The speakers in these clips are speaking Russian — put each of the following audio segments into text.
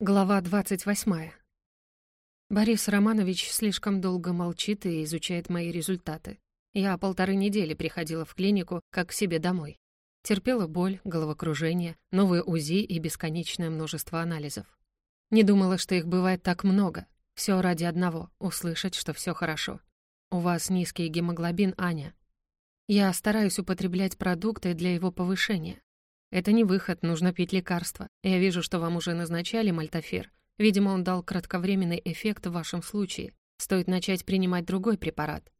Глава 28. Борис Романович слишком долго молчит и изучает мои результаты. Я полторы недели приходила в клинику, как к себе домой. Терпела боль, головокружение, новые УЗИ и бесконечное множество анализов. Не думала, что их бывает так много. Все ради одного — услышать, что все хорошо. У вас низкий гемоглобин, Аня. Я стараюсь употреблять продукты для его повышения. Это не выход, нужно пить лекарства. Я вижу, что вам уже назначали мальтофер. Видимо, он дал кратковременный эффект в вашем случае. Стоит начать принимать другой препарат.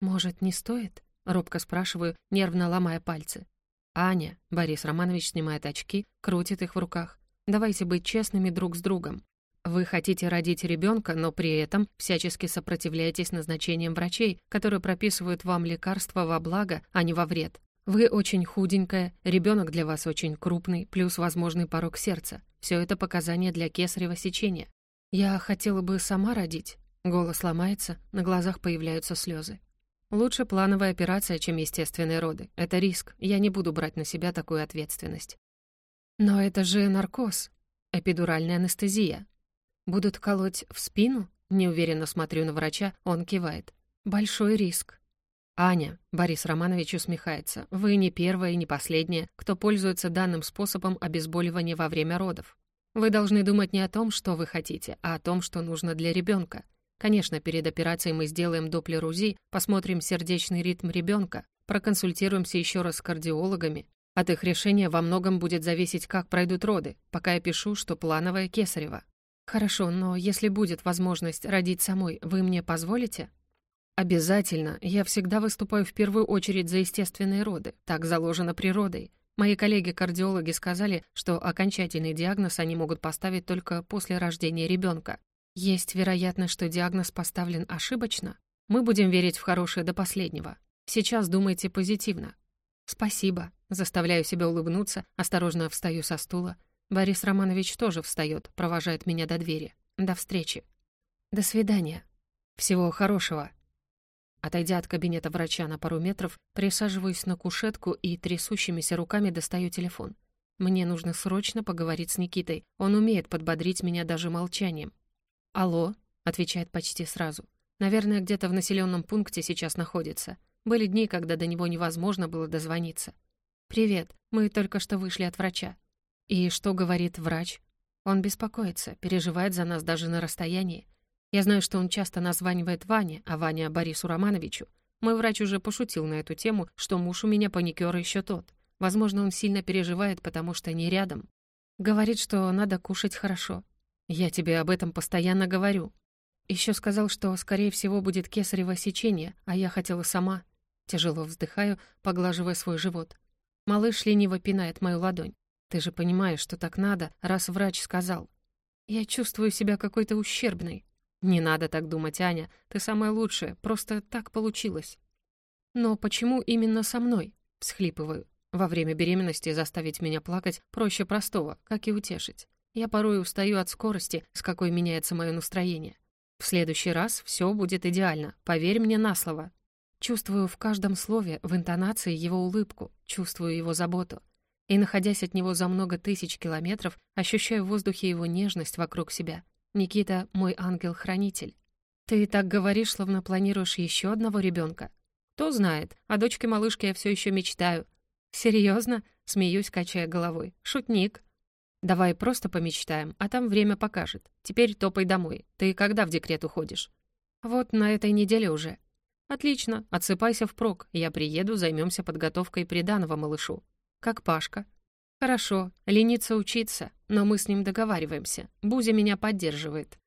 Может, не стоит? Робко спрашиваю, нервно ломая пальцы. Аня, Борис Романович снимает очки, крутит их в руках. Давайте быть честными друг с другом. Вы хотите родить ребенка, но при этом всячески сопротивляетесь назначениям врачей, которые прописывают вам лекарства во благо, а не во вред. Вы очень худенькая, ребенок для вас очень крупный, плюс возможный порог сердца. Все это показания для кесарево сечения. Я хотела бы сама родить. Голос ломается, на глазах появляются слезы. Лучше плановая операция, чем естественные роды. Это риск, я не буду брать на себя такую ответственность. Но это же наркоз, эпидуральная анестезия. Будут колоть в спину? Неуверенно смотрю на врача, он кивает. Большой риск. «Аня», — Борис Романович усмехается, «вы не первая и не последняя, кто пользуется данным способом обезболивания во время родов. Вы должны думать не о том, что вы хотите, а о том, что нужно для ребенка. Конечно, перед операцией мы сделаем доплер УЗИ, посмотрим сердечный ритм ребенка, проконсультируемся еще раз с кардиологами. От их решения во многом будет зависеть, как пройдут роды, пока я пишу, что плановая кесарева. Хорошо, но если будет возможность родить самой, вы мне позволите? «Обязательно. Я всегда выступаю в первую очередь за естественные роды. Так заложено природой. Мои коллеги-кардиологи сказали, что окончательный диагноз они могут поставить только после рождения ребенка. Есть вероятность, что диагноз поставлен ошибочно? Мы будем верить в хорошее до последнего. Сейчас думайте позитивно. Спасибо. Заставляю себя улыбнуться, осторожно встаю со стула. Борис Романович тоже встает, провожает меня до двери. До встречи. До свидания. Всего хорошего. Отойдя от кабинета врача на пару метров, присаживаюсь на кушетку и трясущимися руками достаю телефон. Мне нужно срочно поговорить с Никитой. Он умеет подбодрить меня даже молчанием. «Алло», — отвечает почти сразу. «Наверное, где-то в населенном пункте сейчас находится. Были дни, когда до него невозможно было дозвониться. «Привет, мы только что вышли от врача». «И что говорит врач?» Он беспокоится, переживает за нас даже на расстоянии. Я знаю, что он часто названивает Ване, а Ваня Борису Романовичу. Мой врач уже пошутил на эту тему, что муж у меня паникёр еще тот. Возможно, он сильно переживает, потому что не рядом. Говорит, что надо кушать хорошо. Я тебе об этом постоянно говорю. Еще сказал, что, скорее всего, будет кесарево сечение, а я хотела сама. Тяжело вздыхаю, поглаживая свой живот. Малыш лениво пинает мою ладонь. Ты же понимаешь, что так надо, раз врач сказал. Я чувствую себя какой-то ущербной. «Не надо так думать, Аня. Ты самая лучшая. Просто так получилось». «Но почему именно со мной?» — всхлипываю. Во время беременности заставить меня плакать проще простого, как и утешить. Я порой устаю от скорости, с какой меняется мое настроение. В следующий раз все будет идеально, поверь мне на слово. Чувствую в каждом слове, в интонации его улыбку, чувствую его заботу. И, находясь от него за много тысяч километров, ощущаю в воздухе его нежность вокруг себя — Никита — мой ангел-хранитель. Ты так говоришь, словно планируешь еще одного ребенка. Кто знает, о дочке-малышке я все еще мечтаю. Серьезно? Смеюсь, качая головой. Шутник. Давай просто помечтаем, а там время покажет. Теперь топай домой. Ты когда в декрет уходишь? Вот на этой неделе уже. Отлично, отсыпайся впрок. Я приеду, займемся подготовкой приданого малышу. Как Пашка? «Хорошо, ленится учиться, но мы с ним договариваемся. Бузя меня поддерживает.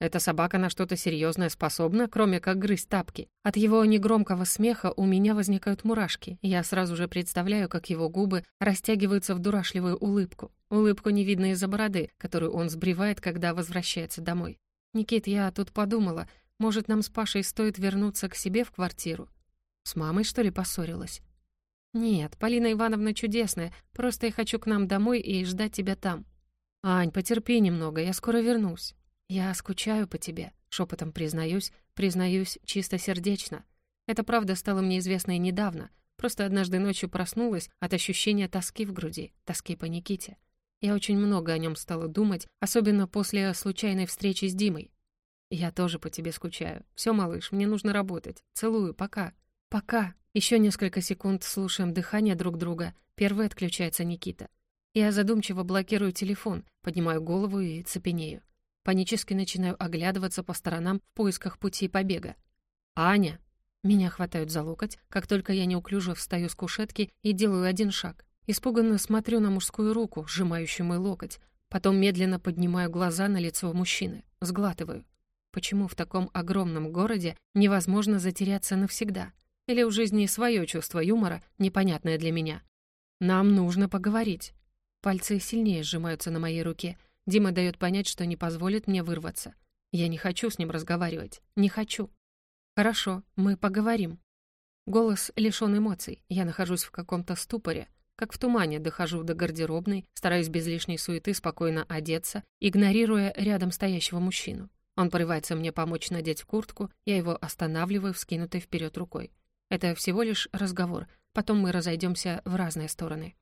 Эта собака на что-то серьезное способна, кроме как грызть тапки. От его негромкого смеха у меня возникают мурашки. Я сразу же представляю, как его губы растягиваются в дурашливую улыбку. Улыбку не видно из-за бороды, которую он сбривает, когда возвращается домой. «Никит, я тут подумала, может, нам с Пашей стоит вернуться к себе в квартиру?» С мамой, что ли, поссорилась? «Нет, Полина Ивановна чудесная, просто я хочу к нам домой и ждать тебя там». «Ань, потерпи немного, я скоро вернусь». «Я скучаю по тебе», — шепотом признаюсь, признаюсь чистосердечно. Это правда стало мне известно и недавно, просто однажды ночью проснулась от ощущения тоски в груди, тоски по Никите. Я очень много о нем стала думать, особенно после случайной встречи с Димой. «Я тоже по тебе скучаю. Все, малыш, мне нужно работать. Целую, пока». «Пока». Еще несколько секунд слушаем дыхание друг друга. Первый отключается Никита. Я задумчиво блокирую телефон, поднимаю голову и цепенею. Панически начинаю оглядываться по сторонам в поисках пути побега. «Аня!» Меня хватают за локоть, как только я неуклюже встаю с кушетки и делаю один шаг. Испуганно смотрю на мужскую руку, сжимающую мой локоть. Потом медленно поднимаю глаза на лицо мужчины. Сглатываю. Почему в таком огромном городе невозможно затеряться навсегда? Или у жизни свое чувство юмора, непонятное для меня? Нам нужно поговорить. Пальцы сильнее сжимаются на моей руке. Дима дает понять, что не позволит мне вырваться. Я не хочу с ним разговаривать. Не хочу. «Хорошо, мы поговорим». Голос лишён эмоций. Я нахожусь в каком-то ступоре. Как в тумане дохожу до гардеробной, стараюсь без лишней суеты спокойно одеться, игнорируя рядом стоящего мужчину. Он порывается мне помочь надеть куртку, я его останавливаю, вскинутой вперед рукой. Это всего лишь разговор, потом мы разойдемся в разные стороны.